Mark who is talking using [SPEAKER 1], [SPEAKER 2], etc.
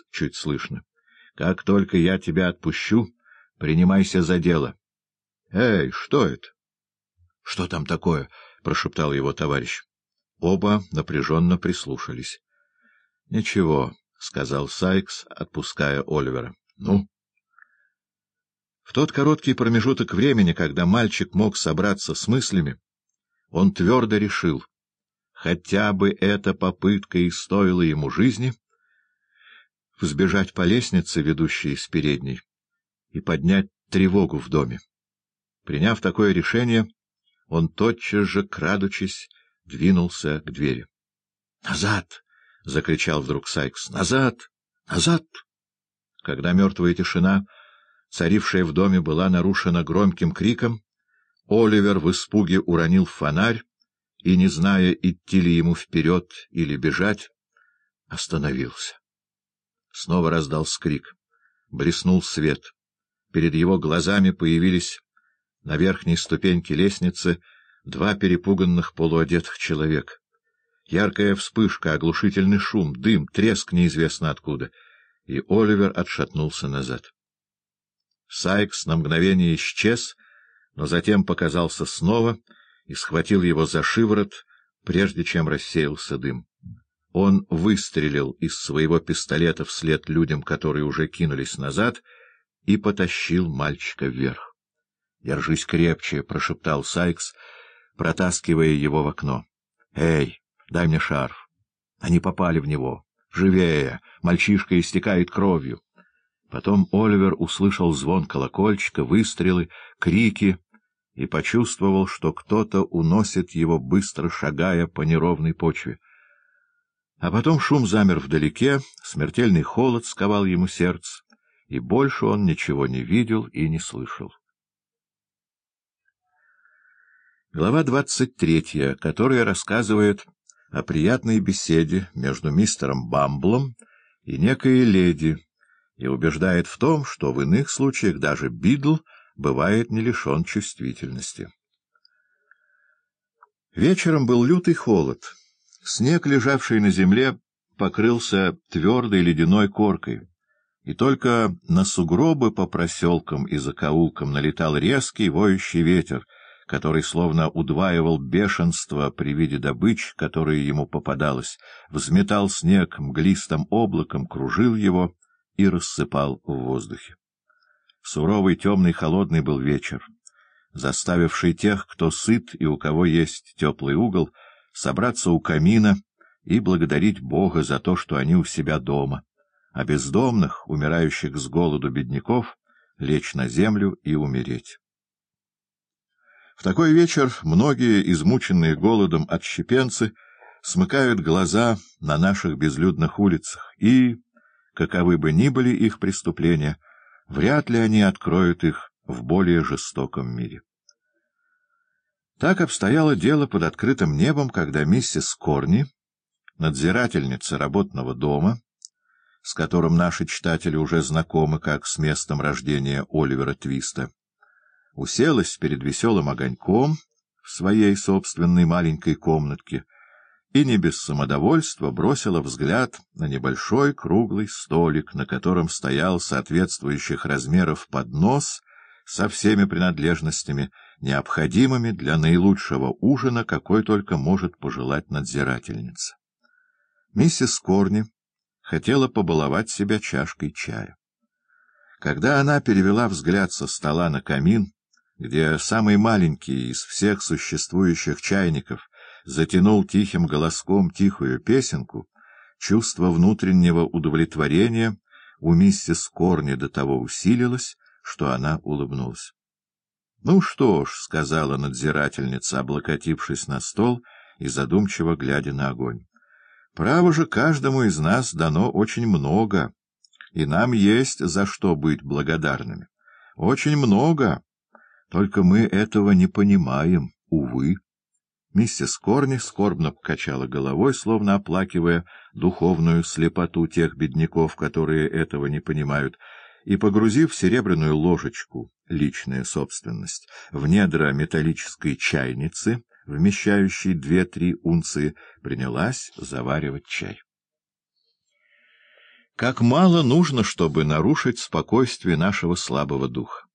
[SPEAKER 1] — чуть слышно. — Как только я тебя отпущу, принимайся за дело. — Эй, что это? — Что там такое? — прошептал его товарищ. Оба напряженно прислушались. — Ничего, — сказал Сайкс, отпуская Оливера. — Ну? В тот короткий промежуток времени, когда мальчик мог собраться с мыслями, он твердо решил, хотя бы эта попытка и стоила ему жизни, взбежать по лестнице, ведущей из передней, и поднять тревогу в доме. Приняв такое решение, он тотчас же, крадучись, двинулся к двери. — Назад! — закричал вдруг Сайкс. — Назад! Назад! Когда мертвая тишина, царившая в доме, была нарушена громким криком, Оливер в испуге уронил фонарь и, не зная, идти ли ему вперед или бежать, остановился. Снова раздался крик. Блеснул свет. Перед его глазами появились на верхней ступеньке лестницы два перепуганных полуодетых человека. Яркая вспышка, оглушительный шум, дым, треск неизвестно откуда, и Оливер отшатнулся назад. Сайкс на мгновение исчез, но затем показался снова и схватил его за шиворот, прежде чем рассеялся дым. Он выстрелил из своего пистолета вслед людям, которые уже кинулись назад, и потащил мальчика вверх. — Держись крепче, — прошептал Сайкс, протаскивая его в окно. — Эй, дай мне шарф. Они попали в него. Живее! Мальчишка истекает кровью. Потом Оливер услышал звон колокольчика, выстрелы, крики и почувствовал, что кто-то уносит его, быстро шагая по неровной почве. А потом шум замер вдалеке, смертельный холод сковал ему сердце, и больше он ничего не видел и не слышал. Глава двадцать третья, которая рассказывает о приятной беседе между мистером Бамблом и некой леди, и убеждает в том, что в иных случаях даже Бидл бывает не лишен чувствительности. Вечером был лютый холод — Снег, лежавший на земле, покрылся твердой ледяной коркой, и только на сугробы по проселкам и закоулкам налетал резкий воющий ветер, который словно удваивал бешенство при виде добычи, которая ему попадалась, взметал снег мглистым облаком, кружил его и рассыпал в воздухе. Суровый, темный, холодный был вечер, заставивший тех, кто сыт и у кого есть теплый угол, собраться у камина и благодарить Бога за то, что они у себя дома, а бездомных, умирающих с голоду бедняков, лечь на землю и умереть. В такой вечер многие, измученные голодом отщепенцы, смыкают глаза на наших безлюдных улицах, и, каковы бы ни были их преступления, вряд ли они откроют их в более жестоком мире. Так обстояло дело под открытым небом, когда миссис Корни, надзирательница работного дома, с которым наши читатели уже знакомы как с местом рождения Оливера Твиста, уселась перед веселым огоньком в своей собственной маленькой комнатке и не без самодовольства бросила взгляд на небольшой круглый столик, на котором стоял соответствующих размеров поднос со всеми принадлежностями, необходимыми для наилучшего ужина, какой только может пожелать надзирательница. Миссис Корни хотела побаловать себя чашкой чая. Когда она перевела взгляд со стола на камин, где самый маленький из всех существующих чайников затянул тихим голоском тихую песенку, чувство внутреннего удовлетворения у миссис Корни до того усилилось, что она улыбнулась. — Ну что ж, — сказала надзирательница, облокотившись на стол и задумчиво глядя на огонь. — Право же, каждому из нас дано очень много, и нам есть за что быть благодарными. Очень много, только мы этого не понимаем, увы. Миссис Корни скорбно покачала головой, словно оплакивая духовную слепоту тех бедняков, которые этого не понимают, — и, погрузив серебряную ложечку, личная собственность, в недра металлической чайницы, вмещающей две-три унции, принялась заваривать чай. как мало нужно, чтобы нарушить спокойствие нашего слабого духа.